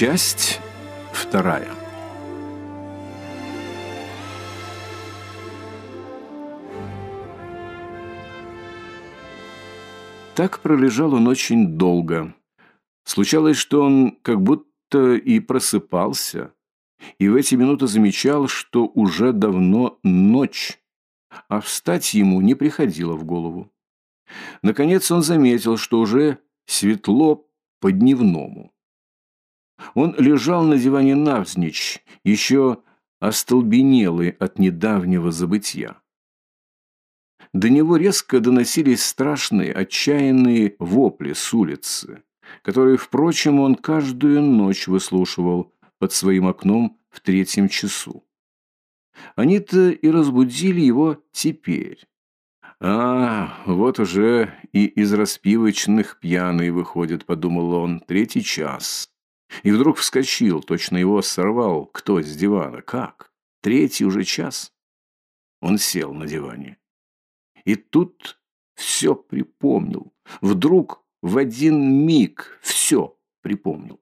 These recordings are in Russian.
Часть вторая. Так пролежал он очень долго. Случалось, что он как будто и просыпался, и в эти минуты замечал, что уже давно ночь, а встать ему не приходило в голову. Наконец он заметил, что уже светло по-дневному. Он лежал на диване навзничь, еще остолбенелый от недавнего забытья. До него резко доносились страшные, отчаянные вопли с улицы, которые, впрочем, он каждую ночь выслушивал под своим окном в третьем часу. Они-то и разбудили его теперь. «А, вот уже и из распивочных пьяный выходит», — подумал он, — «третий час». И вдруг вскочил, точно его сорвал кто с дивана. Как? Третий уже час. Он сел на диване. И тут все припомнил. Вдруг в один миг все припомнил.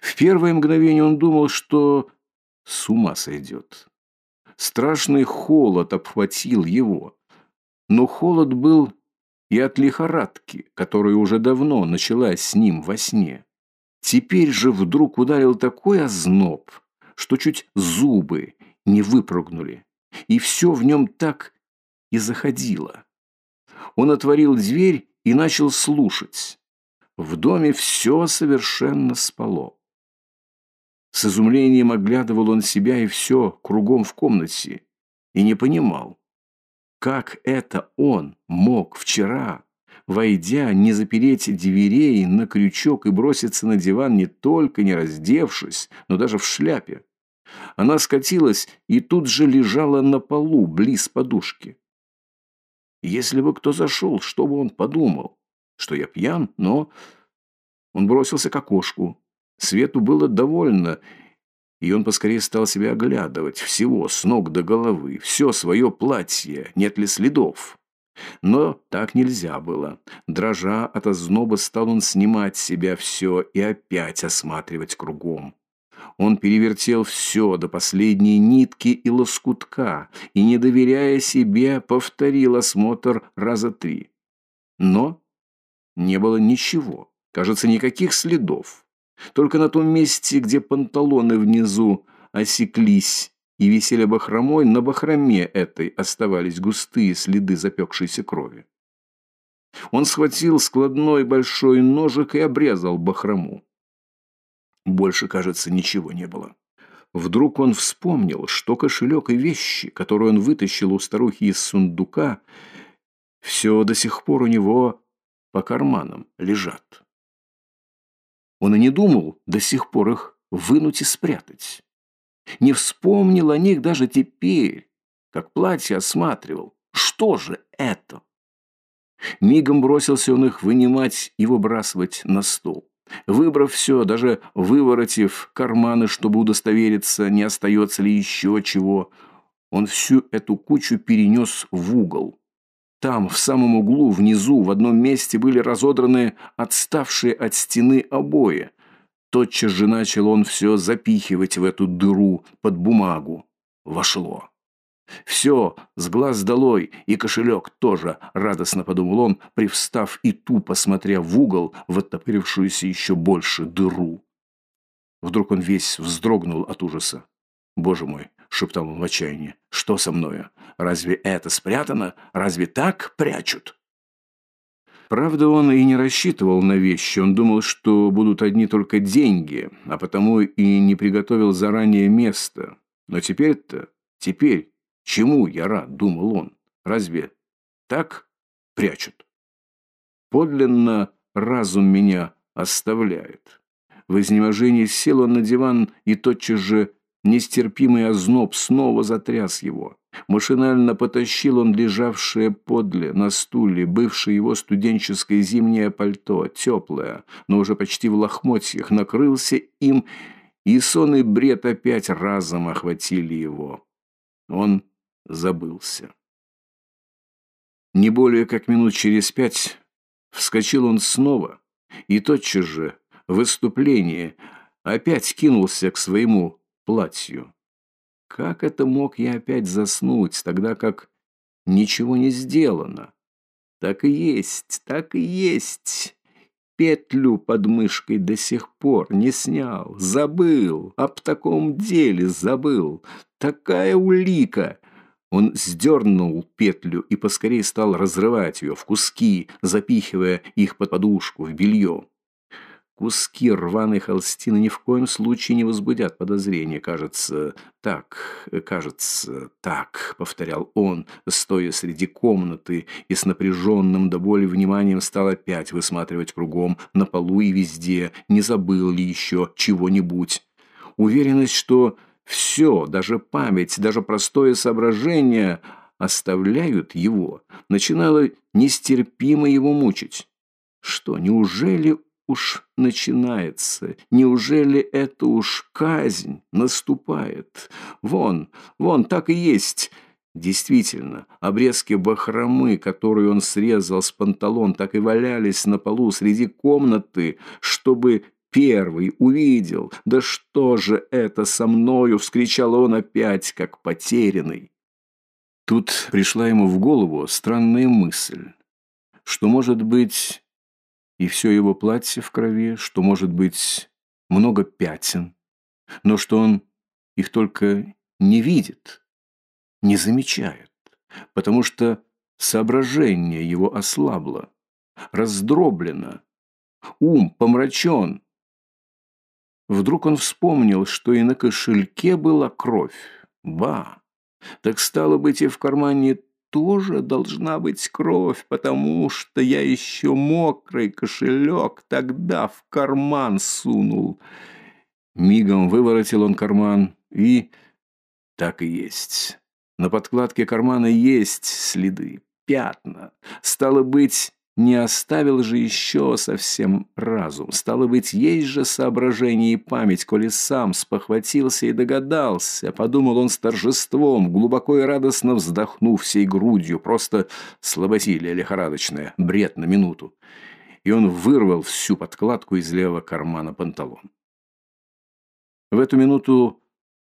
В первое мгновение он думал, что с ума сойдет. Страшный холод обхватил его. Но холод был и от лихорадки, которая уже давно началась с ним во сне. Теперь же вдруг ударил такой озноб, что чуть зубы не выпрыгнули, и все в нем так и заходило. Он отворил дверь и начал слушать. В доме все совершенно спало. С изумлением оглядывал он себя и все кругом в комнате и не понимал, как это он мог вчера войдя, не запереть дверей на крючок и броситься на диван не только не раздевшись, но даже в шляпе. Она скатилась и тут же лежала на полу, близ подушки. Если бы кто зашел, что бы он подумал? Что я пьян, но... Он бросился к окошку. Свету было довольно, и он поскорее стал себя оглядывать. Всего, с ног до головы, все свое платье, нет ли следов. Но так нельзя было. Дрожа от озноба, стал он снимать с себя все и опять осматривать кругом. Он перевертел все до последней нитки и лоскутка и, не доверяя себе, повторил осмотр раза три. Но не было ничего, кажется, никаких следов. Только на том месте, где панталоны внизу осеклись, и висели бахромой, на бахроме этой оставались густые следы запекшейся крови. Он схватил складной большой ножик и обрезал бахрому. Больше, кажется, ничего не было. Вдруг он вспомнил, что кошелек и вещи, которые он вытащил у старухи из сундука, все до сих пор у него по карманам лежат. Он и не думал до сих пор их вынуть и спрятать. Не вспомнил о них даже теперь, как платье осматривал. Что же это? Мигом бросился он их вынимать и выбрасывать на стол. Выбрав все, даже выворотив карманы, чтобы удостовериться, не остается ли еще чего, он всю эту кучу перенес в угол. Там, в самом углу, внизу, в одном месте были разодраны отставшие от стены обои. Тотчас же начал он все запихивать в эту дыру под бумагу. Вошло. «Все, с глаз долой, и кошелек тоже», — радостно подумал он, привстав и тупо смотря в угол в оттопырившуюся еще больше дыру. Вдруг он весь вздрогнул от ужаса. «Боже мой!» — шептал он в отчаянии. «Что со мною? Разве это спрятано? Разве так прячут?» Правда, он и не рассчитывал на вещи. Он думал, что будут одни только деньги, а потому и не приготовил заранее место. Но теперь-то, теперь, чему я рад, думал он. Разве так прячут? Подлинно разум меня оставляет. В изнеможении сел он на диван, и тотчас же нестерпимый озноб снова затряс его. Машинально потащил он лежавшее подле на стуле, бывшее его студенческое зимнее пальто, теплое, но уже почти в лохмотьях, накрылся им, и сон и бред опять разом охватили его. Он забылся. Не более как минут через пять вскочил он снова, и тотчас же в выступлении опять кинулся к своему платью. Как это мог я опять заснуть, тогда как ничего не сделано? Так и есть, так и есть. Петлю под мышкой до сих пор не снял, забыл, об таком деле забыл. Такая улика! Он сдернул петлю и поскорее стал разрывать ее в куски, запихивая их под подушку, в белье. Куски рваной холстины ни в коем случае не возбудят подозрения, кажется, так, кажется, так, повторял он, стоя среди комнаты и с напряженным до боли вниманием стал опять высматривать кругом, на полу и везде, не забыл ли еще чего-нибудь. Уверенность, что все, даже память, даже простое соображение оставляют его, начинало нестерпимо его мучить. Что, неужели уж начинается? Неужели это уж казнь наступает? Вон, вон, так и есть. Действительно, обрезки бахромы, которые он срезал с панталон, так и валялись на полу среди комнаты, чтобы первый увидел. «Да что же это со мною?» — вскричал он опять, как потерянный. Тут пришла ему в голову странная мысль, что, может быть, и все его платье в крови, что, может быть, много пятен, но что он их только не видит, не замечает, потому что соображение его ослабло, раздроблено, ум помрачен. Вдруг он вспомнил, что и на кошельке была кровь. Ба! Так стало быть, и в кармане тоже должна быть кровь, потому что я еще мокрый кошелек тогда в карман сунул. Мигом выворотил он карман и... Так и есть. На подкладке кармана есть следы, пятна. Стало быть, не оставил же еще совсем разум. Стало быть, есть же соображение и память, коли сам спохватился и догадался. Подумал он с торжеством, глубоко и радостно вздохнув всей грудью. Просто слаботилие лихорадочное, бред на минуту. И он вырвал всю подкладку из левого кармана панталон. В эту минуту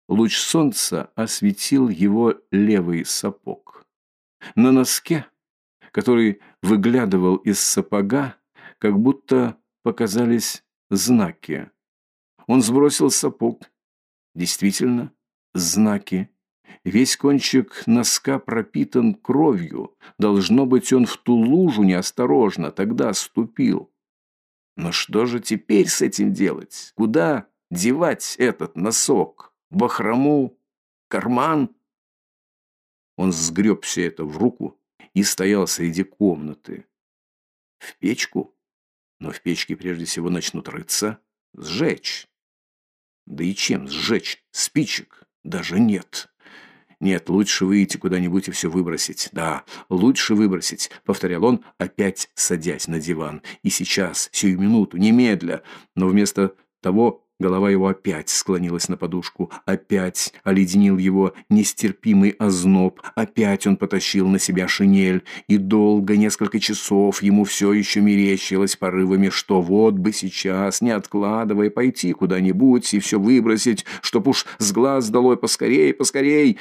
луч солнца осветил его левый сапог. На носке который выглядывал из сапога, как будто показались знаки. Он сбросил сапог. Действительно, знаки. Весь кончик носка пропитан кровью. Должно быть, он в ту лужу неосторожно тогда ступил. Но что же теперь с этим делать? Куда девать этот носок? Бахрому? Карман? Он сгреб все это в руку и стоял среди комнаты. В печку? Но в печке прежде всего начнут рыться. Сжечь. Да и чем сжечь? Спичек? Даже нет. Нет, лучше выйти куда-нибудь и все выбросить. Да, лучше выбросить, повторял он, опять садясь на диван. И сейчас, сию минуту, немедля. Но вместо того Голова его опять склонилась на подушку, опять оледенил его нестерпимый озноб, опять он потащил на себя шинель, и долго, несколько часов, ему все еще мерещилось порывами, что вот бы сейчас, не откладывая, пойти куда-нибудь и все выбросить, чтоб уж с глаз долой поскорей, поскорей.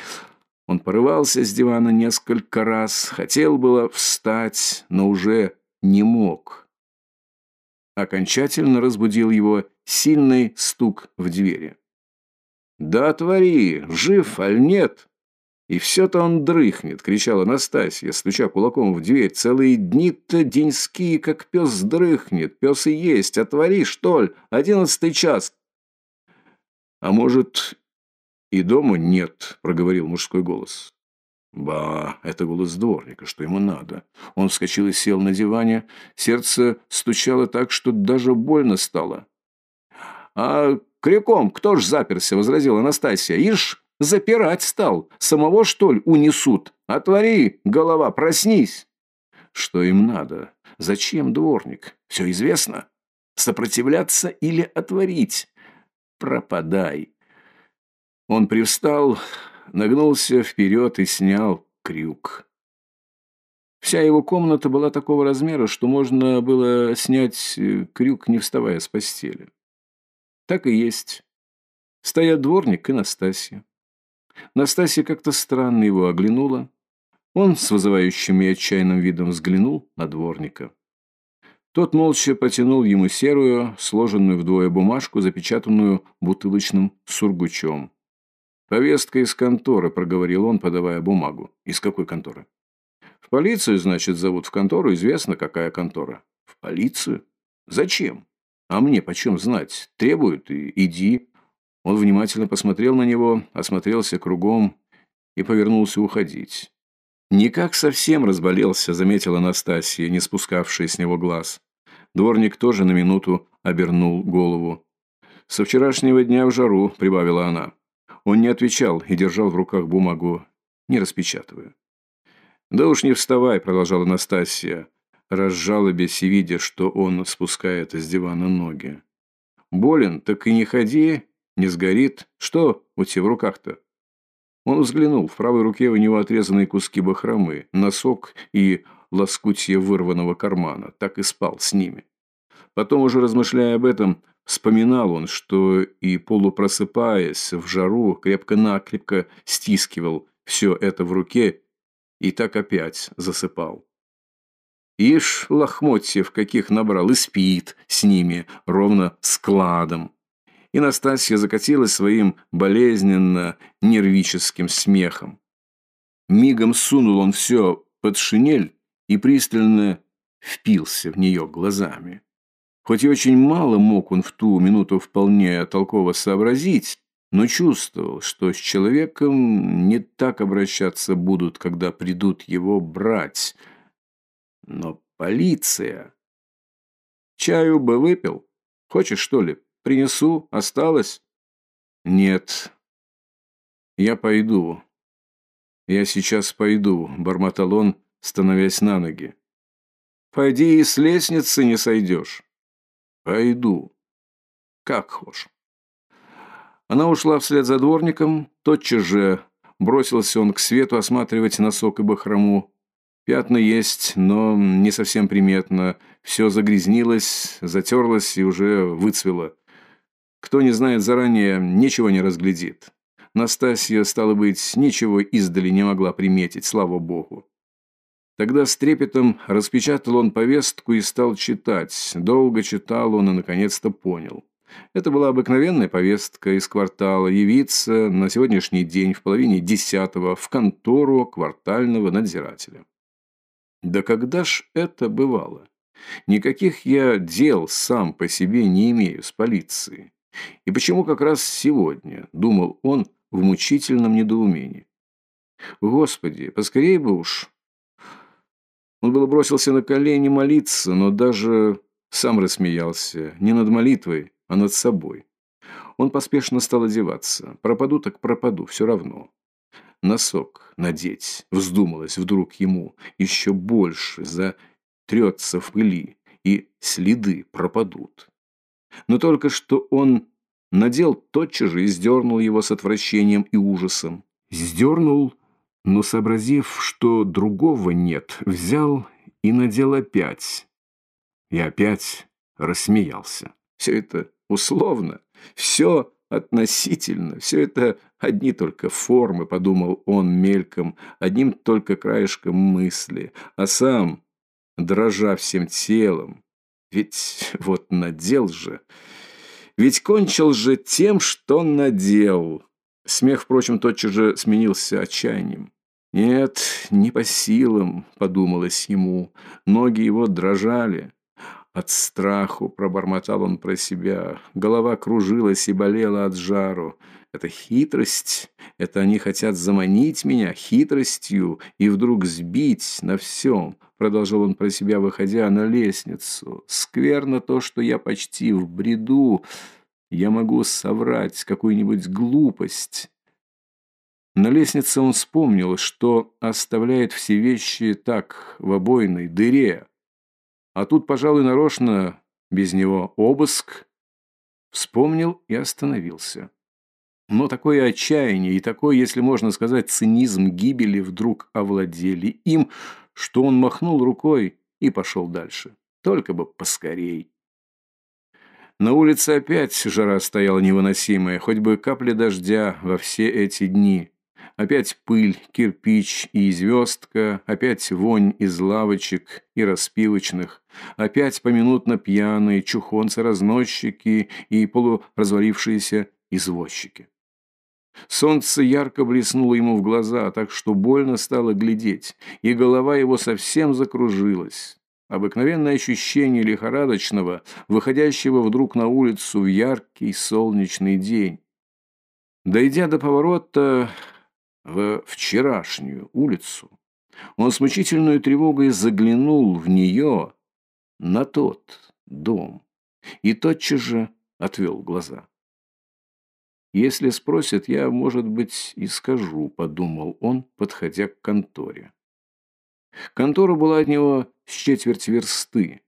Он порывался с дивана несколько раз, хотел было встать, но уже не мог. Окончательно разбудил его сильный стук в двери. «Да отвори, жив, аль нет?» «И все-то он дрыхнет!» — кричала Настасья, стуча кулаком в дверь. «Целые дни-то деньские, как пес дрыхнет. Пес и есть. Отвори, что ли? Одиннадцатый час!» «А может, и дома нет?» — проговорил мужской голос. Ба, это голос дворника, что ему надо. Он вскочил и сел на диване. Сердце стучало так, что даже больно стало. «А крюком кто ж заперся?» — возразила Анастасия. «Ишь, запирать стал. Самого, что ли, унесут? Отвори, голова, проснись!» «Что им надо? Зачем дворник? Все известно. Сопротивляться или отворить? Пропадай!» Он привстал, нагнулся вперед и снял крюк. Вся его комната была такого размера, что можно было снять э, крюк, не вставая с постели. Так и есть. Стоят дворник и Настасья. Настасья как-то странно его оглянула. Он с вызывающим и отчаянным видом взглянул на дворника. Тот молча потянул ему серую, сложенную вдвое бумажку, запечатанную бутылочным сургучом. «Повестка из конторы», — проговорил он, подавая бумагу. «Из какой конторы?» «В полицию, значит, зовут в контору. Известно, какая контора». «В полицию? Зачем?» «А мне почем знать? Требуют и иди». Он внимательно посмотрел на него, осмотрелся кругом и повернулся уходить. «Никак совсем разболелся», — заметила Анастасия, не спускавшая с него глаз. Дворник тоже на минуту обернул голову. «Со вчерашнего дня в жару», — прибавила она. Он не отвечал и держал в руках бумагу, не распечатывая. «Да уж не вставай», — продолжала Анастасия, разжалобясь и видя, что он спускает с дивана ноги. «Болен, так и не ходи, не сгорит. Что у тебя в руках-то?» Он взглянул. В правой руке у него отрезанные куски бахромы, носок и лоскутье вырванного кармана. Так и спал с ними. Потом, уже размышляя об этом, вспоминал он, что и полупросыпаясь в жару, крепко-накрепко стискивал все это в руке и так опять засыпал. Ишь, лохмотьев каких набрал и спит с ними ровно складом. И Настасья закатилась своим болезненно-нервическим смехом. Мигом сунул он все под шинель и пристально впился в нее глазами. Хоть и очень мало мог он в ту минуту вполне толково сообразить, но чувствовал, что с человеком не так обращаться будут, когда придут его брать. Но полиция... Чаю бы выпил. Хочешь, что ли? Принесу? Осталось? Нет. Я пойду. Я сейчас пойду, бормотал он, становясь на ноги. Пойди и с лестницы не сойдешь. Пойду. Как хошь. Она ушла вслед за дворником, тотчас же бросился он к свету осматривать носок и бахрому. Пятна есть, но не совсем приметно. Все загрязнилось, затерлось и уже выцвело. Кто не знает заранее, ничего не разглядит. Настасья, стало быть, ничего издали не могла приметить, слава богу. Тогда с трепетом распечатал он повестку и стал читать. Долго читал он и наконец-то понял. Это была обыкновенная повестка из квартала явиться на сегодняшний день в половине десятого в контору квартального надзирателя. Да когда ж это бывало? Никаких я дел сам по себе не имею с полицией. И почему как раз сегодня, думал он в мучительном недоумении. Господи, поскорее бы уж. Он было бросился на колени молиться, но даже сам рассмеялся. Не над молитвой, а над собой. Он поспешно стал одеваться. Пропаду так пропаду, все равно. Носок надеть вздумалось вдруг ему еще больше, затрется в пыли, и следы пропадут. Но только что он надел тотчас же и сдернул его с отвращением и ужасом. Сдернул, но, сообразив, что другого нет, взял и надел опять. И опять рассмеялся. Все это условно, все относительно, все это одни только формы, подумал он мельком, одним только краешком мысли, а сам, дрожа всем телом, ведь вот надел же, ведь кончил же тем, что надел. Смех, впрочем, тотчас же сменился отчаянием. «Нет, не по силам», — подумалось ему. Ноги его дрожали. От страху пробормотал он про себя. Голова кружилась и болела от жару. Это хитрость. Это они хотят заманить меня хитростью и вдруг сбить на всем. Продолжал он про себя, выходя на лестницу. Скверно то, что я почти в бреду. Я могу соврать какую-нибудь глупость. На лестнице он вспомнил, что оставляет все вещи так, в обойной дыре. А тут, пожалуй, нарочно, без него обыск. Вспомнил и остановился. Но такое отчаяние и такой, если можно сказать, цинизм гибели вдруг овладели им, что он махнул рукой и пошел дальше. Только бы поскорей. На улице опять жара стояла невыносимая, хоть бы капли дождя во все эти дни. Опять пыль, кирпич и звездка, опять вонь из лавочек и распивочных, опять поминутно пьяные чухонцы-разносчики и полуразвалившиеся извозчики. Солнце ярко блеснуло ему в глаза, так что больно стало глядеть, и голова его совсем закружилась. Обыкновенное ощущение лихорадочного, выходящего вдруг на улицу в яркий солнечный день. Дойдя до поворота в вчерашнюю улицу, он с мучительной тревогой заглянул в нее, на тот дом, и тотчас же отвел глаза. «Если спросят, я, может быть, и скажу», — подумал он, подходя к конторе. Контора была от него с четверть версты.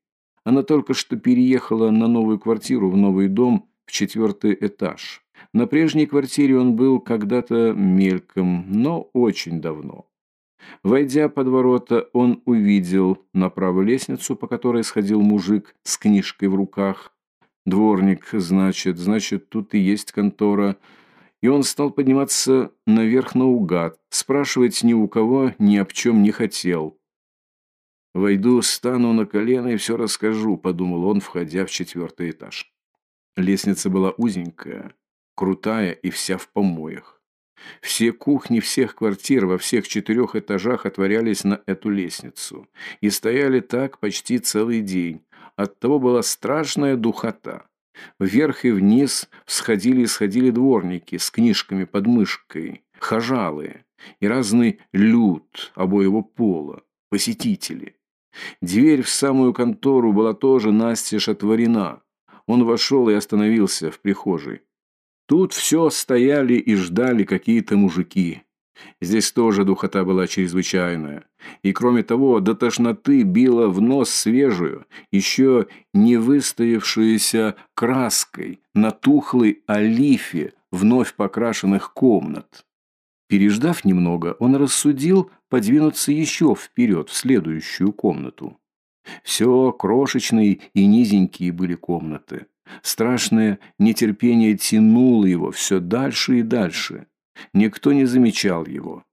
Она только что переехала на новую квартиру в новый дом в четвертый этаж. На прежней квартире он был когда-то мельком, но очень давно. Войдя под ворота, он увидел направо лестницу, по которой сходил мужик с книжкой в руках. Дворник, значит, значит, тут и есть контора. И он стал подниматься наверх наугад, спрашивать ни у кого ни об чем не хотел. «Войду, стану на колено и все расскажу», — подумал он, входя в четвертый этаж. Лестница была узенькая, крутая и вся в помоях. Все кухни всех квартир во всех четырех этажах отворялись на эту лестницу и стояли так почти целый день, Оттого была страшная духота. Вверх и вниз всходили и сходили дворники с книжками под мышкой, хожалы и разный люд обоего пола, посетители. Дверь в самую контору была тоже настежь отворена. Он вошел и остановился в прихожей. Тут все стояли и ждали какие-то мужики. Здесь тоже духота была чрезвычайная. И кроме того, до тошноты била в нос свежую, еще не выстоявшуюся краской на тухлой олифе вновь покрашенных комнат. Переждав немного, он рассудил подвинуться еще вперед, в следующую комнату. Все крошечные и низенькие были комнаты. Страшное нетерпение тянуло его все дальше и дальше. Никто не замечал его.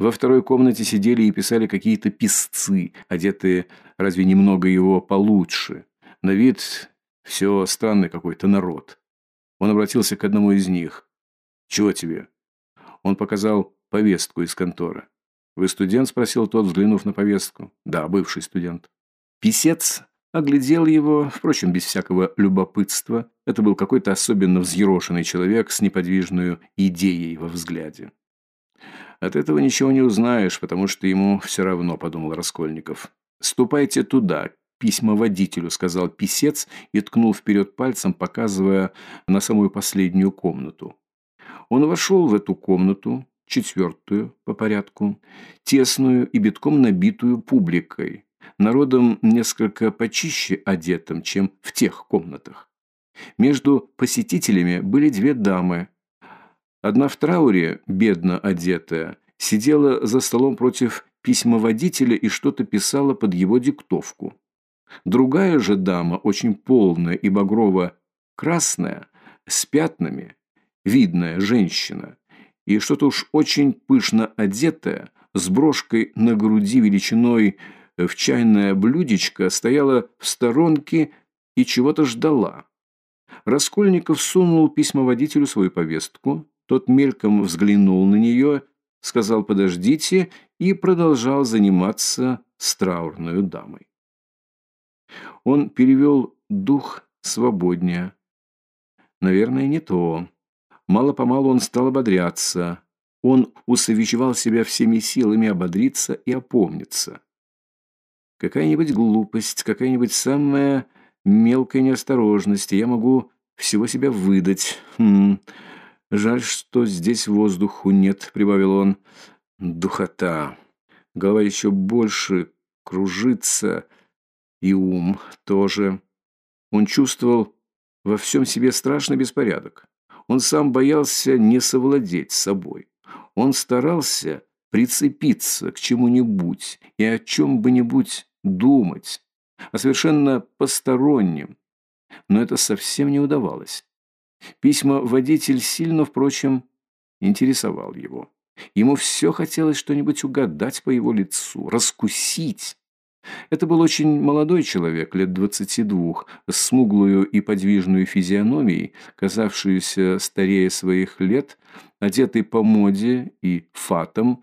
Во второй комнате сидели и писали какие-то писцы, одетые разве немного его получше. На вид все странный какой-то народ. Он обратился к одному из них. «Чего тебе?» Он показал повестку из конторы. «Вы студент?» – спросил тот, взглянув на повестку. «Да, бывший студент». Писец оглядел его, впрочем, без всякого любопытства. Это был какой-то особенно взъерошенный человек с неподвижной идеей во взгляде. «От этого ничего не узнаешь, потому что ему все равно», – подумал Раскольников. «Ступайте туда, письма водителю», – сказал писец и ткнул вперед пальцем, показывая на самую последнюю комнату. Он вошел в эту комнату, четвертую по порядку, тесную и битком набитую публикой, народом несколько почище одетым, чем в тех комнатах. Между посетителями были две дамы. Одна в трауре, бедно одетая, сидела за столом против письмоводителя и что-то писала под его диктовку. Другая же дама, очень полная и багрово-красная, с пятнами, видная женщина, и что-то уж очень пышно одетая, с брошкой на груди величиной в чайное блюдечко, стояла в сторонке и чего-то ждала. Раскольников сунул письмоводителю свою повестку, тот мельком взглянул на нее, сказал «подождите» и продолжал заниматься с траурной дамой. Он перевел дух свободнее. Наверное, не то. Мало-помалу он стал ободряться. Он усовещевал себя всеми силами ободриться и опомниться. Какая-нибудь глупость, какая-нибудь самая мелкая неосторожность, я могу всего себя выдать. Хм. Жаль, что здесь воздуху нет, прибавил он. Духота. Голова еще больше кружится, и ум тоже. Он чувствовал во всем себе страшный беспорядок. Он сам боялся не совладеть собой. Он старался прицепиться к чему-нибудь и о чем бы-нибудь думать, о совершенно постороннем. но это совсем не удавалось. Письма водитель сильно, впрочем, интересовал его. Ему все хотелось что-нибудь угадать по его лицу, раскусить. Это был очень молодой человек, лет двадцати двух, с смуглую и подвижную физиономией, казавшуюся старее своих лет, одетый по моде и фатом,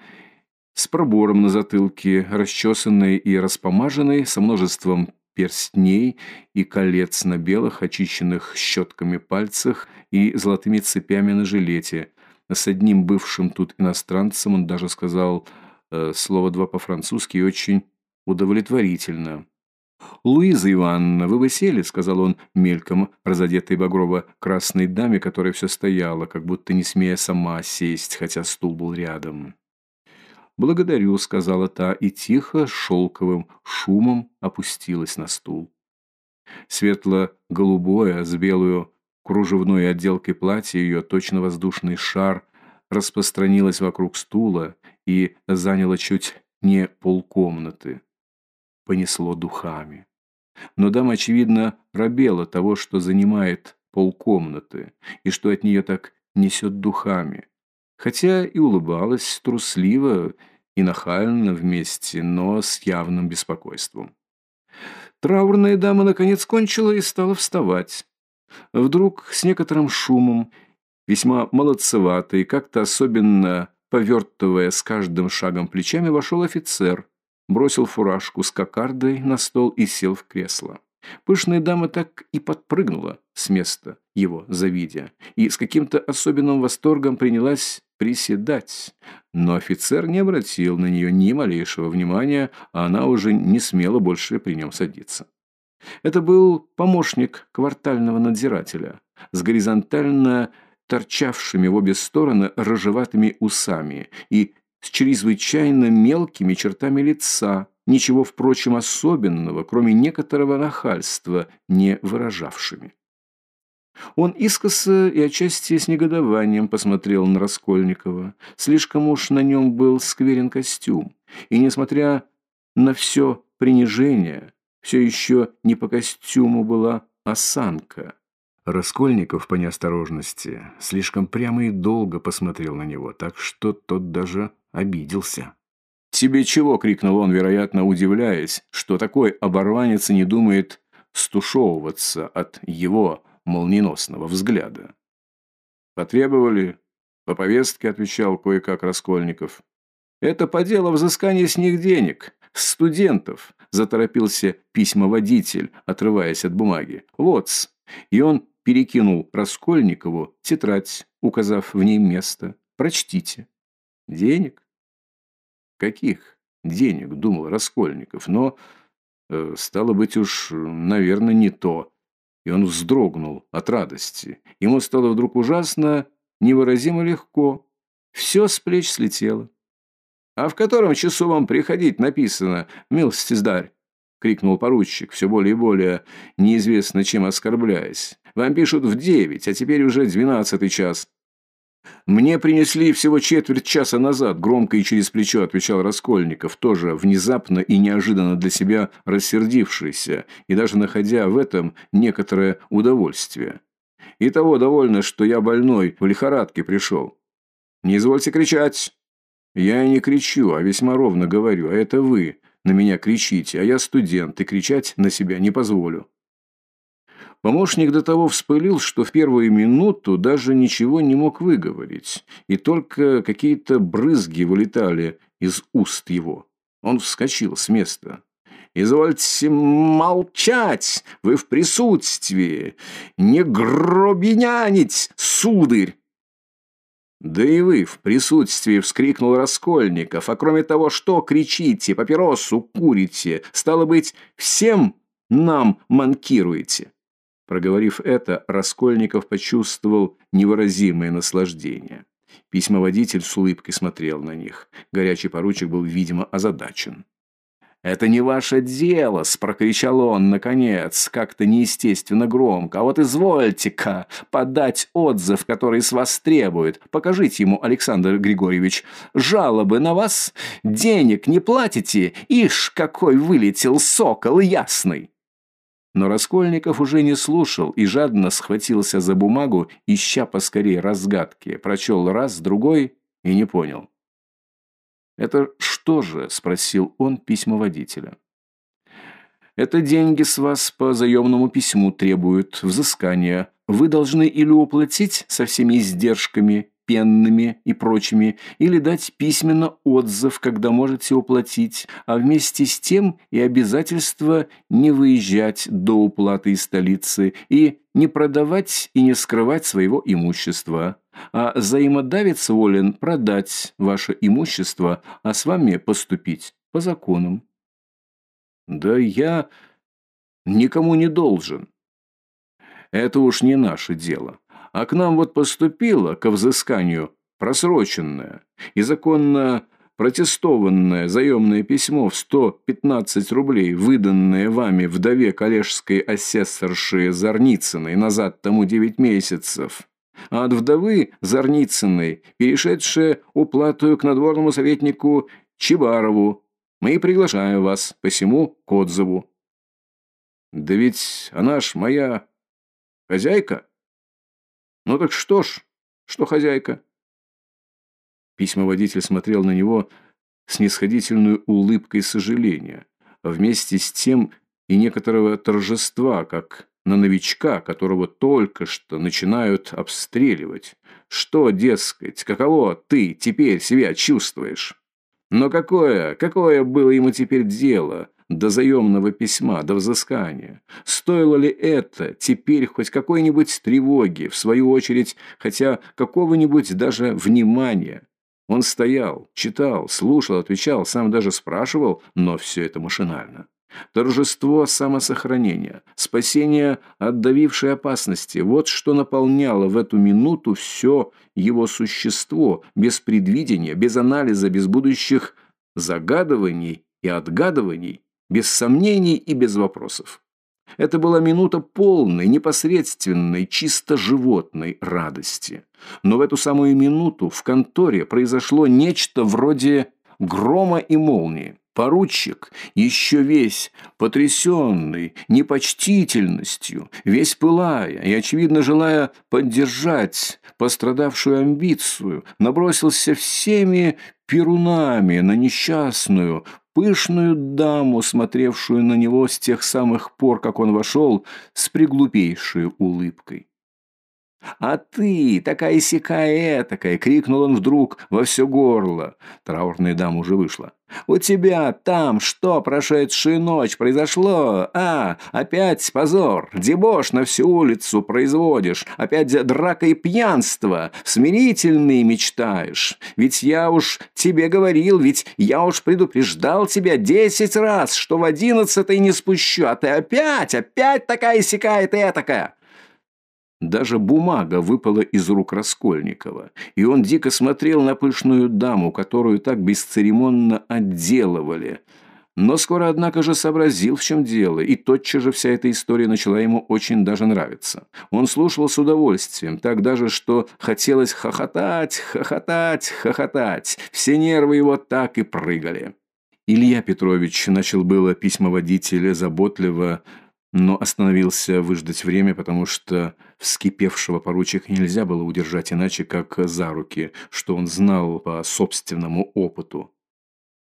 с пробором на затылке, расчесанный и распомаженный, со множеством перстней и колец на белых, очищенных щетками пальцах и золотыми цепями на жилете. С одним бывшим тут иностранцем он даже сказал э, слово два по-французски и очень удовлетворительно. «Луиза Ивановна, вы бы сели», — сказал он мельком, разодетой багрово-красной даме, которая все стояла, как будто не смея сама сесть, хотя стул был рядом. «Благодарю», — сказала та, и тихо, шелковым шумом опустилась на стул. Светло-голубое, с белую кружевной отделкой платья ее точно воздушный шар распространилось вокруг стула и заняло чуть не полкомнаты. Понесло духами. Но дама, очевидно, робела того, что занимает полкомнаты, и что от нее так несет духами хотя и улыбалась трусливо и нахально вместе, но с явным беспокойством. Траурная дама наконец кончила и стала вставать. Вдруг с некоторым шумом, весьма молодцеватый, как-то особенно повертывая с каждым шагом плечами, вошел офицер, бросил фуражку с кокардой на стол и сел в кресло. Пышная дама так и подпрыгнула с места его, завидя, и с каким-то особенным восторгом принялась приседать. Но офицер не обратил на нее ни малейшего внимания, а она уже не смела больше при нем садиться. Это был помощник квартального надзирателя с горизонтально торчавшими в обе стороны рыжеватыми усами и с чрезвычайно мелкими чертами лица, ничего, впрочем, особенного, кроме некоторого нахальства, не выражавшими. Он искоса и отчасти с негодованием посмотрел на Раскольникова. Слишком уж на нем был скверен костюм. И, несмотря на все принижение, все еще не по костюму была осанка. Раскольников по неосторожности слишком прямо и долго посмотрел на него, так что тот даже обиделся. «Тебе чего?» — крикнул он, вероятно, удивляясь, что такой оборванец не думает стушевываться от его молниеносного взгляда. «Потребовали?» «По повестке», — отвечал кое-как Раскольников. «Это по делу взыскания с них денег, студентов», — заторопился письмоводитель, отрываясь от бумаги. «Вот-с». И он перекинул Раскольникову тетрадь, указав в ней место. «Прочтите». «Денег?» «Каких денег?» — думал Раскольников. «Но, э, стало быть уж, наверное, не то» и он вздрогнул от радости. Ему стало вдруг ужасно, невыразимо легко. Все с плеч слетело. «А в котором часу вам приходить написано, милостиздарь?» — крикнул поручик, все более и более неизвестно чем оскорбляясь. «Вам пишут в девять, а теперь уже двенадцатый час». «Мне принесли всего четверть часа назад», — громко и через плечо отвечал Раскольников, тоже внезапно и неожиданно для себя рассердившийся, и даже находя в этом некоторое удовольствие. «И того довольно, что я больной, в лихорадке пришел». «Не извольте кричать!» «Я и не кричу, а весьма ровно говорю, а это вы на меня кричите, а я студент, и кричать на себя не позволю». Помощник до того вспылил, что в первую минуту даже ничего не мог выговорить, и только какие-то брызги вылетали из уст его. Он вскочил с места. «Извольте молчать! Вы в присутствии! Не гробинянить, сударь!» «Да и вы в присутствии!» — вскрикнул Раскольников. «А кроме того, что кричите, папиросу курите? Стало быть, всем нам манкируете!» Проговорив это, Раскольников почувствовал невыразимое наслаждение. Письмоводитель с улыбкой смотрел на них. Горячий поручик был, видимо, озадачен. «Это не ваше дело!» – прокричал он, наконец, как-то неестественно громко. «А вот извольте-ка подать отзыв, который с вас требует. Покажите ему, Александр Григорьевич, жалобы на вас. Денег не платите? Ишь, какой вылетел сокол ясный!» Но Раскольников уже не слушал и жадно схватился за бумагу, ища поскорее разгадки. Прочел раз, другой и не понял. «Это что же?» – спросил он письмоводителя. «Это деньги с вас по заемному письму требуют, взыскания. Вы должны или уплатить со всеми издержками, пенными и прочими, или дать письменно отзыв, когда можете уплатить, а вместе с тем и обязательство не выезжать до уплаты из столицы и не продавать и не скрывать своего имущества. А взаимодавец волен продать ваше имущество, а с вами поступить по законам. Да я никому не должен. Это уж не наше дело. А к нам вот поступило ко взысканию просроченное и законно протестованное заемное письмо в 115 рублей, выданное вами вдове коллежской асессорши Зарницыной назад тому 9 месяцев, а от вдовы Зарницыной, перешедшее уплату к надворному советнику Чебарову, мы приглашаем вас посему к отзыву. Да ведь она ж моя хозяйка. Ну так что ж, что хозяйка? Письмоводитель смотрел на него с нисходительной улыбкой сожаления, а вместе с тем и некоторого торжества, как на новичка, которого только что начинают обстреливать. Что, дескать, каково ты теперь себя чувствуешь? Но какое, какое было ему теперь дело до заемного письма, до взыскания? Стоило ли это теперь хоть какой-нибудь тревоги, в свою очередь, хотя какого-нибудь даже внимания? Он стоял, читал, слушал, отвечал, сам даже спрашивал, но все это машинально. Торжество самосохранения, спасение от давившей опасности – вот что наполняло в эту минуту все его существо, без предвидения, без анализа, без будущих загадываний и отгадываний, без сомнений и без вопросов. Это была минута полной, непосредственной, чисто животной радости. Но в эту самую минуту в конторе произошло нечто вроде грома и молнии. Поручик, еще весь потрясенный непочтительностью, весь пылая и, очевидно, желая поддержать пострадавшую амбицию, набросился всеми перунами на несчастную, пышную даму, смотревшую на него с тех самых пор, как он вошел, с приглупейшей улыбкой. «А ты, такая сякая этакая!» — крикнул он вдруг во все горло. Траурная дама уже вышла. «У тебя там что прошедшую ночь произошло? А, опять позор, дебош на всю улицу производишь, опять драка и пьянство, смирительные мечтаешь. Ведь я уж тебе говорил, ведь я уж предупреждал тебя десять раз, что в одиннадцатой не спущу, а ты опять, опять такая сякая ты этакая!» Даже бумага выпала из рук Раскольникова, и он дико смотрел на пышную даму, которую так бесцеремонно отделывали. Но скоро, однако же, сообразил, в чем дело, и тотчас же вся эта история начала ему очень даже нравиться. Он слушал с удовольствием, так даже, что хотелось хохотать, хохотать, хохотать. Все нервы его так и прыгали. Илья Петрович начал было письмоводителя заботливо, но остановился выждать время, потому что вскипевшего поручика нельзя было удержать иначе, как за руки, что он знал по собственному опыту.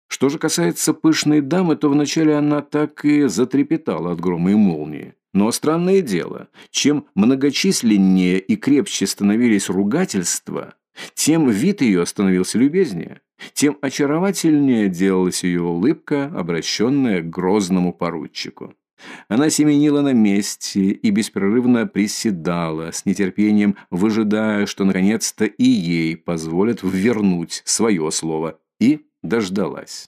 Что же касается пышной дамы, то вначале она так и затрепетала от грома и молнии. Но странное дело, чем многочисленнее и крепче становились ругательства, тем вид ее становился любезнее, тем очаровательнее делалась ее улыбка, обращенная к грозному поручику. Она семенила на месте и беспрерывно приседала, с нетерпением выжидая, что наконец-то и ей позволят вернуть свое слово, и дождалась.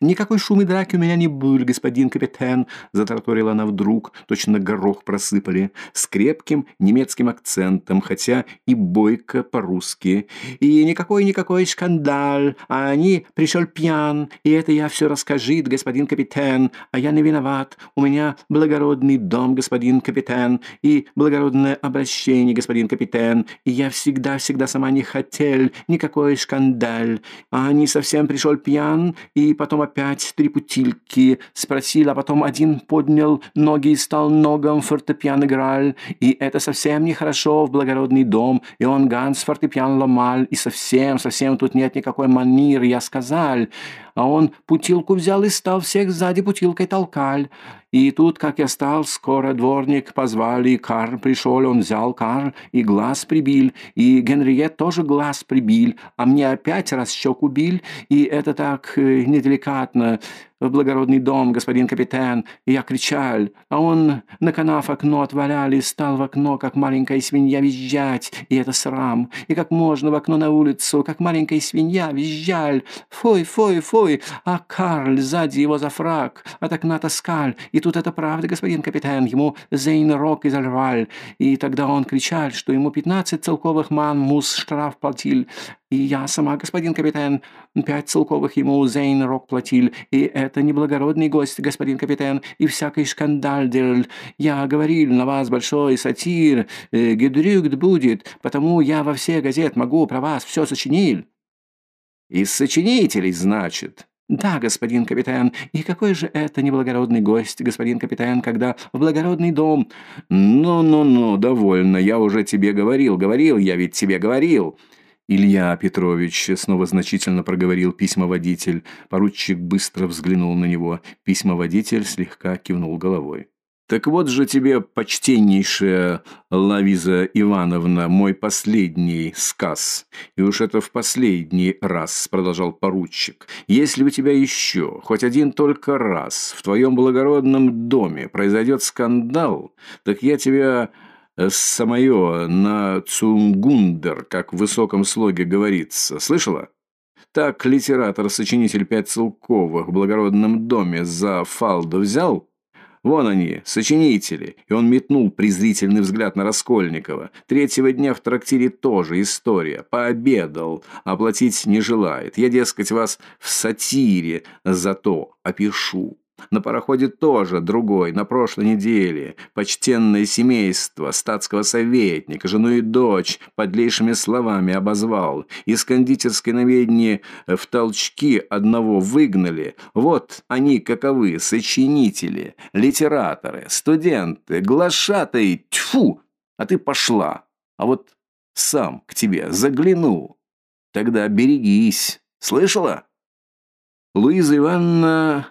«Никакой шум и драки у меня не будет, господин капитан», — затраторила она вдруг, точно горох просыпали, с крепким немецким акцентом, хотя и бойко по-русски. «И никакой-никакой скандал, а они пришел пьян, и это я все расскажит, господин капитан, а я не виноват. У меня благородный дом, господин капитан, и благородное обращение, господин капитан, и я всегда-всегда сама не хотел никакой скандал, а они совсем пришел пьян, и потом потом опять три путильки, спросил, а потом один поднял ноги и стал ногом фортепиано играл, и это совсем нехорошо в благородный дом, и он ганс фортепиано ломал, и совсем, совсем тут нет никакой манеры, я сказал, а он путилку взял и стал всех сзади путилкой толкаль. И тут, как я стал, скоро дворник позвали, Карл пришел, он взял Карл и глаз прибил, и Генриет тоже глаз прибил, а мне опять раз щеку бил, и это так э, неделикатно в благородный дом, господин капитан, и я кричал, а он на канав окно отваляли, стал в окно, как маленькая свинья, визжать, и это срам, и как можно в окно на улицу, как маленькая свинья, визжал, фой, фой, фой, а Карл сзади его за фраг, от окна таскал, и тут это правда, господин капитан, ему Зейн рок изорвал, и тогда он кричал, что ему пятнадцать целковых ман мус штраф платил, и я сама, господин капитан, пять целковых ему Зейн рок платил, и это неблагородный гость, господин капитан, и всякий шкандаль делал. Я говорил, на вас большой сатир, э, гедрюгт будет, потому я во все газет могу про вас все сочинил». «Из сочинителей, значит?» «Да, господин капитан, и какой же это неблагородный гость, господин капитан, когда в благородный дом...» «Ну-ну-ну, довольно, я уже тебе говорил, говорил, я ведь тебе говорил...» «Илья Петрович», — снова значительно проговорил письмоводитель. Поручик быстро взглянул на него. Письмоводитель слегка кивнул головой. «Так вот же тебе, почтеннейшая Лавиза Ивановна, мой последний сказ. И уж это в последний раз», — продолжал поручик. «Если у тебя еще хоть один только раз в твоем благородном доме произойдет скандал, так я тебя самое на цунгундер, как в высоком слоге говорится. Слышала? Так литератор-сочинитель пять целковых в благородном доме за фалду взял? Вон они, сочинители. И он метнул презрительный взгляд на Раскольникова. Третьего дня в трактире тоже история. Пообедал, оплатить не желает. Я, дескать, вас в сатире зато опишу. На пароходе тоже другой, на прошлой неделе. Почтенное семейство, статского советника, жену и дочь подлейшими словами обозвал. Из кондитерской наведни в толчки одного выгнали. Вот они каковы, сочинители, литераторы, студенты, глашатые, тьфу! А ты пошла. А вот сам к тебе загляну. Тогда берегись. Слышала? Луиза Ивановна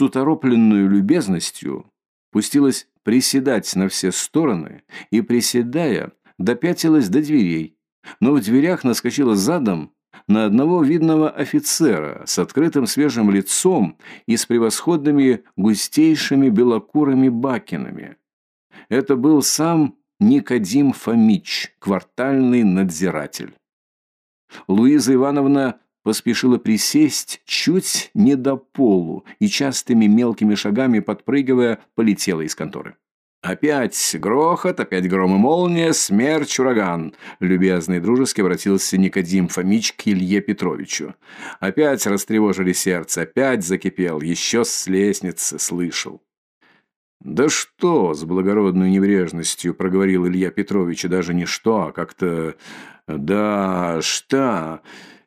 с уторопленную любезностью пустилась приседать на все стороны и, приседая, допятилась до дверей, но в дверях наскочила задом на одного видного офицера с открытым свежим лицом и с превосходными густейшими белокурыми бакинами. Это был сам Никодим Фомич, квартальный надзиратель. Луиза Ивановна поспешила присесть чуть не до полу и частыми мелкими шагами, подпрыгивая, полетела из конторы. «Опять грохот, опять гром и молния, смерч, ураган!» Любезный и дружески обратился Никодим Фомич к Илье Петровичу. Опять растревожили сердце, опять закипел, еще с лестницы слышал. «Да что?» — с благородной небрежностью проговорил Илья Петрович, и даже не что, а как-то... «Да, что?»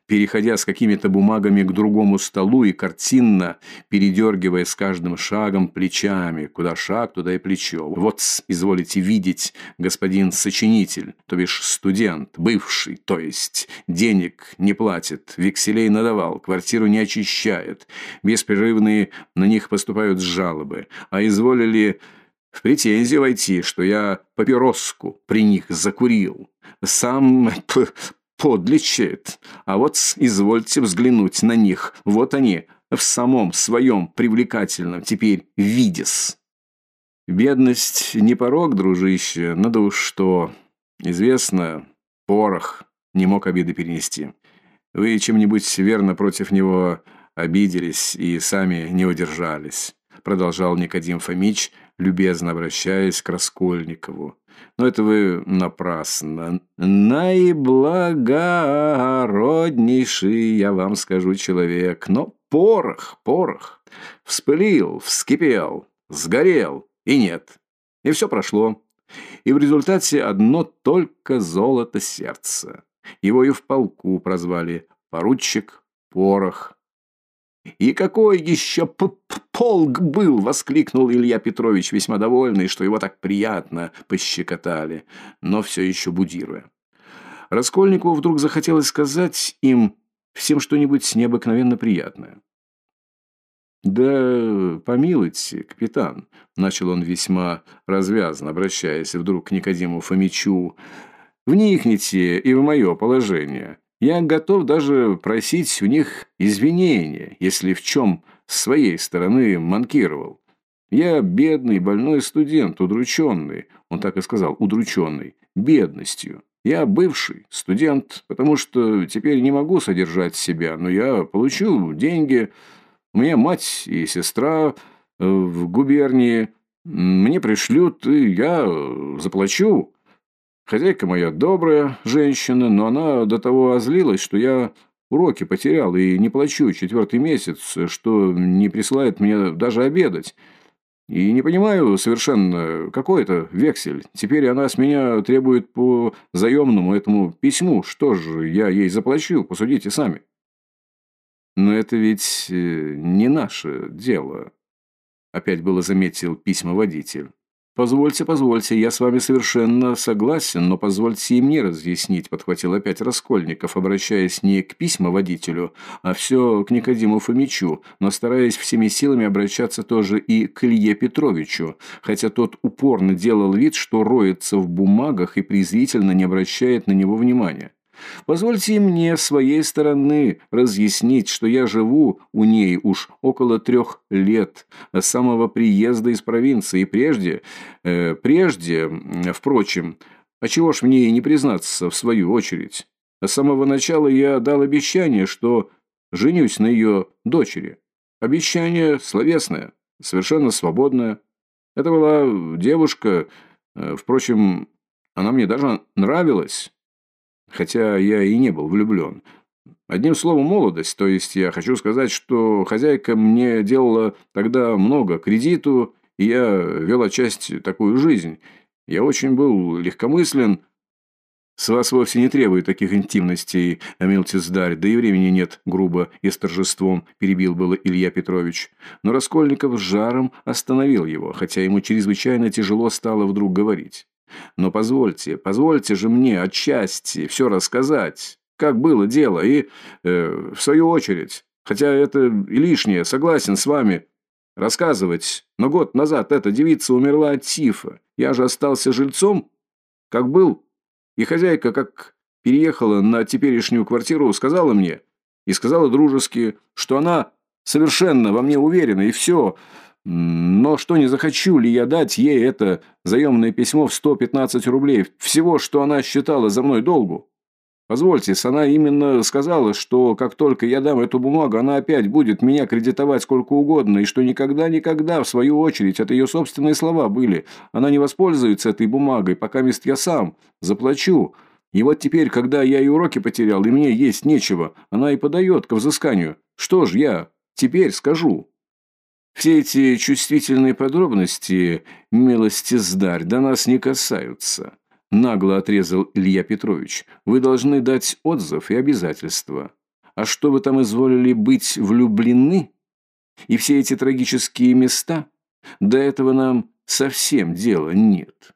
Переходя с какими-то бумагами к другому столу и картинно передергивая с каждым шагом плечами. Куда шаг, туда и плечо. Вот, изволите видеть, господин сочинитель, то бишь студент, бывший, то есть денег не платит, векселей надавал, квартиру не очищает, беспрерывные на них поступают жалобы, а изволили в претензию войти, что я папироску при них закурил. Сам подлечит. А вот извольте взглянуть на них. Вот они, в самом своем привлекательном теперь видес. Бедность не порог, дружище, надо уж что. Известно, порох не мог обиды перенести. Вы чем-нибудь верно против него обиделись и сами не удержались, продолжал Никодим Фомич, любезно обращаясь к Раскольникову. Но это вы напрасно. Наиблагороднейший, я вам скажу, человек. Но порох, порох. Вспылил, вскипел, сгорел, и нет. И все прошло. И в результате одно только золото сердца. Его и в полку прозвали поручик Порох. «И какой еще п -п полк был!» — воскликнул Илья Петрович, весьма довольный, что его так приятно пощекотали, но все еще будируя. Раскольникову вдруг захотелось сказать им всем что-нибудь необыкновенно приятное. «Да помилуйте, капитан», — начал он весьма развязно, обращаясь вдруг к Никодиму Фомичу, — «вникните и в мое положение. Я готов даже просить у них извинения, если в чем с своей стороны манкировал. Я бедный, больной студент, удрученный, он так и сказал, удрученный, бедностью. Я бывший студент, потому что теперь не могу содержать себя, но я получу деньги. У меня мать и сестра э, в губернии. Мне пришлют, и я заплачу. Хозяйка моя добрая женщина, но она до того озлилась, что я уроки потерял и не плачу четвертый месяц, что не присылает мне даже обедать. И не понимаю совершенно, какой это вексель. Теперь она с меня требует по заемному этому письму. Что же я ей заплачу? Посудите сами. Но это ведь э, не наше дело. Опять было заметил письма водитель. «Позвольте, позвольте, я с вами совершенно согласен, но позвольте и мне разъяснить», – подхватил опять Раскольников, обращаясь не к письмоводителю, а все к Никодиму Фомичу, но стараясь всеми силами обращаться тоже и к Илье Петровичу, хотя тот упорно делал вид, что роется в бумагах и презрительно не обращает на него внимания. Позвольте мне с своей стороны разъяснить, что я живу у ней уж около трех лет, с самого приезда из провинции, и прежде, э, прежде, впрочем, а чего ж мне и не признаться в свою очередь? С самого начала я дал обещание, что женюсь на ее дочери. Обещание словесное, совершенно свободное. Это была девушка, э, впрочем, она мне даже нравилась хотя я и не был влюблен. Одним словом, молодость, то есть я хочу сказать, что хозяйка мне делала тогда много кредиту, и я вела часть такую жизнь. Я очень был легкомыслен. С вас вовсе не требует таких интимностей, Амилтиздарь, да и времени нет, грубо и с торжеством перебил было Илья Петрович. Но Раскольников с жаром остановил его, хотя ему чрезвычайно тяжело стало вдруг говорить. Но позвольте, позвольте же мне отчасти все рассказать, как было дело, и, э, в свою очередь, хотя это и лишнее, согласен с вами, рассказывать, но год назад эта девица умерла от тифа, я же остался жильцом, как был, и хозяйка, как переехала на теперешнюю квартиру, сказала мне, и сказала дружески, что она совершенно во мне уверена, и все, но что не захочу ли я дать ей это заемное письмо в 115 рублей, всего, что она считала за мной долгу? Позвольте, она именно сказала, что как только я дам эту бумагу, она опять будет меня кредитовать сколько угодно, и что никогда-никогда, в свою очередь, это ее собственные слова были. Она не воспользуется этой бумагой, пока мест я сам заплачу. И вот теперь, когда я и уроки потерял, и мне есть нечего, она и подает к взысканию. Что ж я теперь скажу?» Все эти чувствительные подробности, милости сдарь, до нас не касаются. Нагло отрезал Илья Петрович. Вы должны дать отзыв и обязательства. А что вы там изволили быть влюблены? И все эти трагические места? До этого нам совсем дела нет.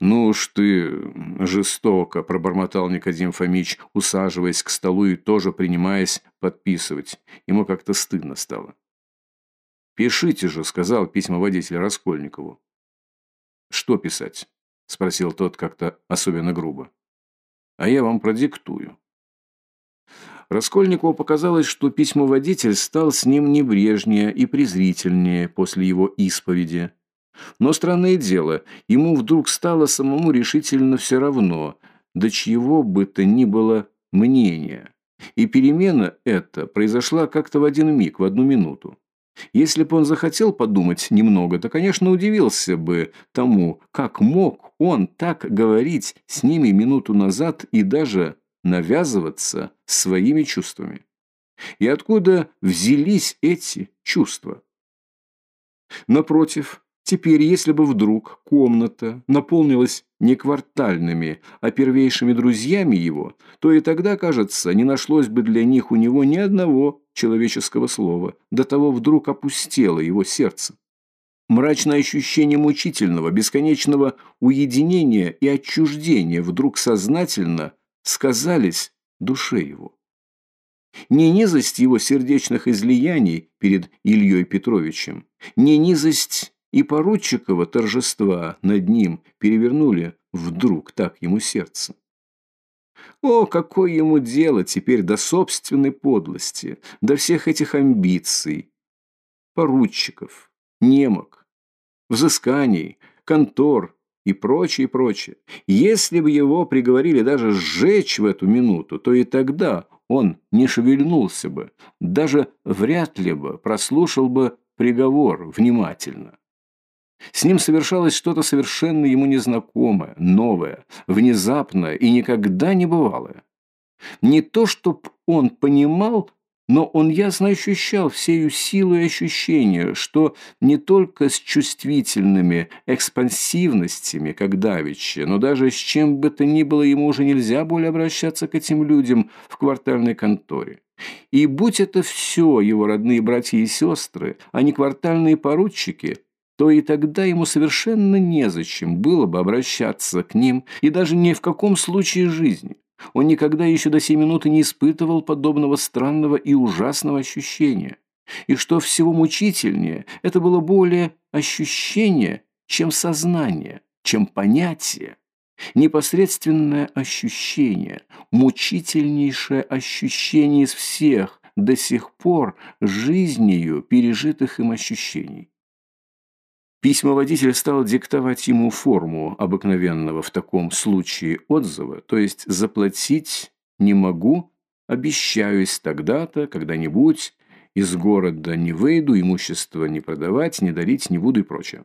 «Ну уж ты жестоко», – пробормотал Никодим Фомич, усаживаясь к столу и тоже принимаясь подписывать. Ему как-то стыдно стало. «Пишите же», — сказал письмоводитель Раскольникову. «Что писать?» — спросил тот как-то особенно грубо. «А я вам продиктую». Раскольникову показалось, что письмоводитель стал с ним небрежнее и презрительнее после его исповеди. Но странное дело, ему вдруг стало самому решительно все равно, до чьего бы то ни было мнения. И перемена эта произошла как-то в один миг, в одну минуту. Если бы он захотел подумать немного, то, конечно, удивился бы тому, как мог он так говорить с ними минуту назад и даже навязываться своими чувствами. И откуда взялись эти чувства? Напротив, теперь, если бы вдруг комната наполнилась не квартальными, а первейшими друзьями его, то и тогда, кажется, не нашлось бы для них у него ни одного человеческого слова. До того вдруг опустело его сердце. Мрачное ощущение мучительного, бесконечного уединения и отчуждения вдруг сознательно сказались душе его. Не низость его сердечных излияний перед Ильей Петровичем, не низость и поручикова торжества над ним перевернули вдруг так ему сердце. О, какое ему дело теперь до собственной подлости, до всех этих амбиций, поручиков, немок, взысканий, контор и прочее, прочее. Если бы его приговорили даже сжечь в эту минуту, то и тогда он не шевельнулся бы, даже вряд ли бы прослушал бы приговор внимательно. С ним совершалось что-то совершенно ему незнакомое, новое, внезапное и никогда не бывалое. Не то, чтоб он понимал, но он ясно ощущал всею силу и ощущение, что не только с чувствительными экспансивностями, как давеча, но даже с чем бы то ни было ему уже нельзя более обращаться к этим людям в квартальной конторе. И будь это все его родные братья и сестры, а не квартальные поручики, то и тогда ему совершенно незачем было бы обращаться к ним, и даже ни в каком случае жизни. Он никогда еще до сей минуты не испытывал подобного странного и ужасного ощущения. И что всего мучительнее, это было более ощущение, чем сознание, чем понятие. Непосредственное ощущение, мучительнейшее ощущение из всех до сих пор жизнью пережитых им ощущений. Письмоводитель стал диктовать ему форму обыкновенного в таком случае отзыва, то есть заплатить не могу, обещаюсь тогда-то, когда-нибудь, из города не выйду, имущество не продавать, не дарить не буду и прочее.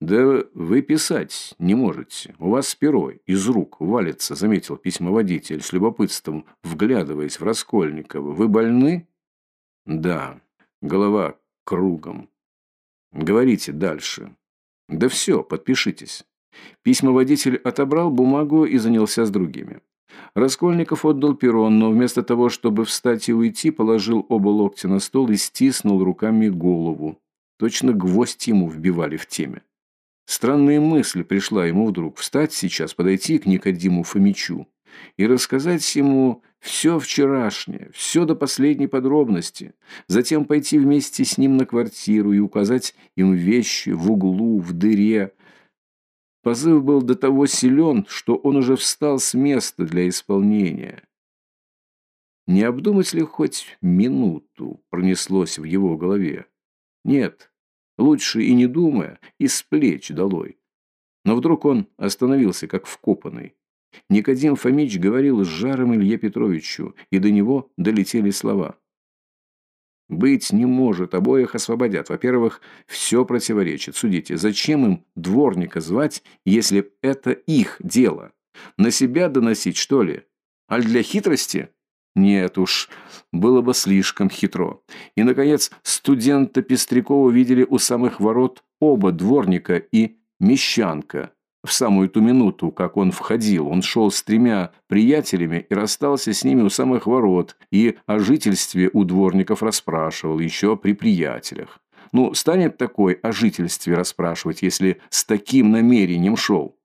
«Да вы писать не можете. У вас перо из рук валится», — заметил письмоводитель с любопытством, вглядываясь в Раскольникова. «Вы больны?» «Да. Голова кругом. Говорите дальше. Да все, подпишитесь. Письмоводитель отобрал бумагу и занялся с другими. Раскольников отдал перрон, но вместо того, чтобы встать и уйти, положил оба локтя на стол и стиснул руками голову. Точно гвоздь ему вбивали в теме. Странная мысль пришла ему вдруг встать сейчас, подойти к Никодиму Фомичу и рассказать ему все вчерашнее, все до последней подробности, затем пойти вместе с ним на квартиру и указать им вещи в углу, в дыре. Позыв был до того силен, что он уже встал с места для исполнения. Не обдумать ли хоть минуту пронеслось в его голове? Нет, лучше и не думая, из плеч долой. Но вдруг он остановился, как вкопанный. Никодим Фомич говорил с жаром Илье Петровичу, и до него долетели слова. «Быть не может, обоих освободят. Во-первых, все противоречит. Судите, зачем им дворника звать, если это их дело? На себя доносить, что ли? Аль для хитрости?» Нет уж, было бы слишком хитро. И, наконец, студента Пестрякова видели у самых ворот оба дворника и мещанка. В самую ту минуту, как он входил, он шел с тремя приятелями и расстался с ними у самых ворот, и о жительстве у дворников расспрашивал, еще при приятелях. Ну, станет такой о жительстве расспрашивать, если с таким намерением шел?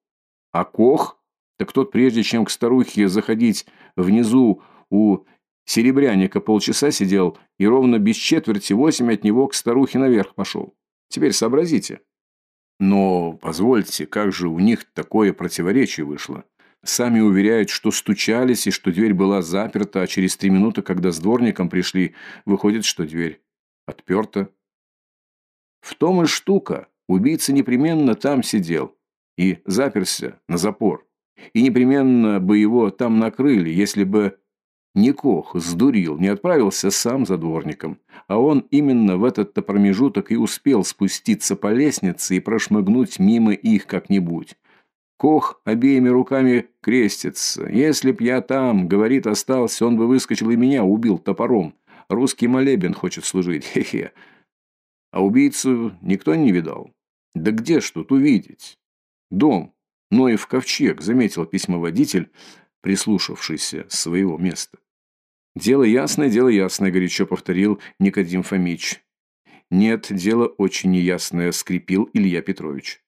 А Кох? Так тот, прежде чем к старухе заходить внизу у серебряника полчаса сидел и ровно без четверти восемь от него к старухе наверх пошел. Теперь сообразите. Но, позвольте, как же у них такое противоречие вышло? Сами уверяют, что стучались и что дверь была заперта, а через три минуты, когда с дворником пришли, выходит, что дверь отперта. В том и штука. Убийца непременно там сидел и заперся на запор. И непременно бы его там накрыли, если бы Никох сдурил, не отправился сам за дворником, а он именно в этот-то промежуток и успел спуститься по лестнице и прошмыгнуть мимо их как-нибудь. Кох обеими руками крестится. «Если б я там, — говорит, — остался, он бы выскочил и меня убил топором. Русский молебен хочет служить, хе-хе. А убийцу никто не видал? Да где ж тут увидеть? Дом, Ноев ковчег, — заметил письмоводитель, прислушавшийся своего места. «Дело ясное, дело ясное», – горячо повторил Никодим Фомич. «Нет, дело очень неясное», – скрипел Илья Петрович.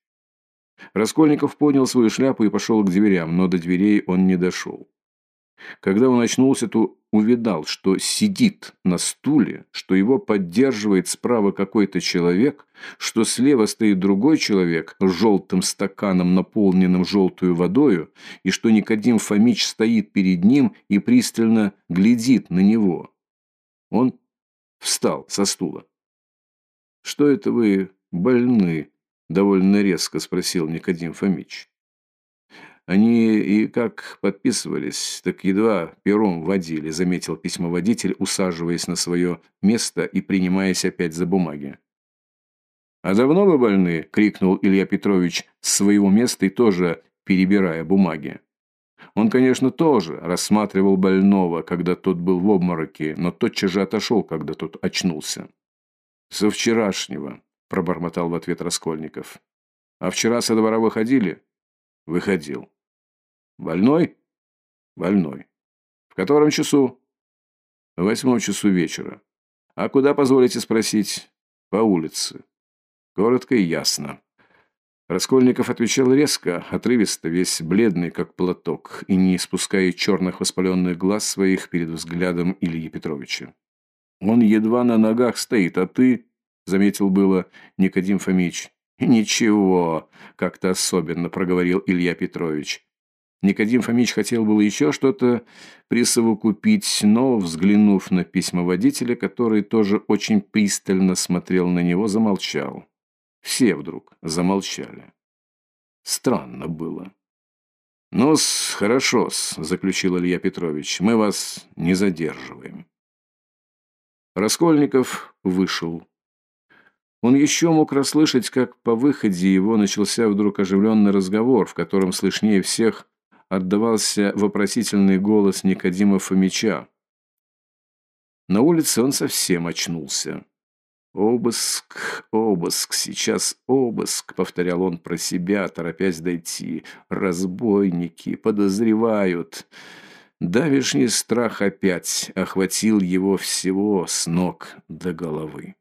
Раскольников поднял свою шляпу и пошел к дверям, но до дверей он не дошел. Когда он очнулся, то увидал, что сидит на стуле, что его поддерживает справа какой-то человек, что слева стоит другой человек с желтым стаканом, наполненным желтую водою, и что Никодим Фомич стоит перед ним и пристально глядит на него. Он встал со стула. «Что это вы больны?» – довольно резко спросил Никодим Фомич. Они и как подписывались, так едва пером водили, заметил письмоводитель, усаживаясь на свое место и принимаясь опять за бумаги. «А давно вы больны?» – крикнул Илья Петрович с своего места и тоже перебирая бумаги. Он, конечно, тоже рассматривал больного, когда тот был в обмороке, но тотчас же отошел, когда тот очнулся. «Со вчерашнего», – пробормотал в ответ Раскольников. «А вчера со двора выходили?» «Выходил». Больной? Больной. В котором часу? В восьмом часу вечера. А куда, позволите спросить? По улице. Коротко и ясно. Раскольников отвечал резко, отрывисто, весь бледный, как платок, и не спуская черных воспаленных глаз своих перед взглядом Ильи Петровича. «Он едва на ногах стоит, а ты...» — заметил было Никодим Фомич. «Ничего», — как-то особенно проговорил Илья Петрович. Никодим Фомич хотел было еще что-то присовокупить, но, взглянув на письма водителя, который тоже очень пристально смотрел на него, замолчал. Все вдруг замолчали. Странно было. «Ну-с, хорошо-с», — заключил Илья Петрович, — «мы вас не задерживаем». Раскольников вышел. Он еще мог расслышать, как по выходе его начался вдруг оживленный разговор, в котором слышнее всех отдавался вопросительный голос Никодима Фомича. На улице он совсем очнулся. «Обыск, обыск, сейчас обыск», — повторял он про себя, торопясь дойти. «Разбойники подозревают». Давишний страх опять охватил его всего с ног до головы.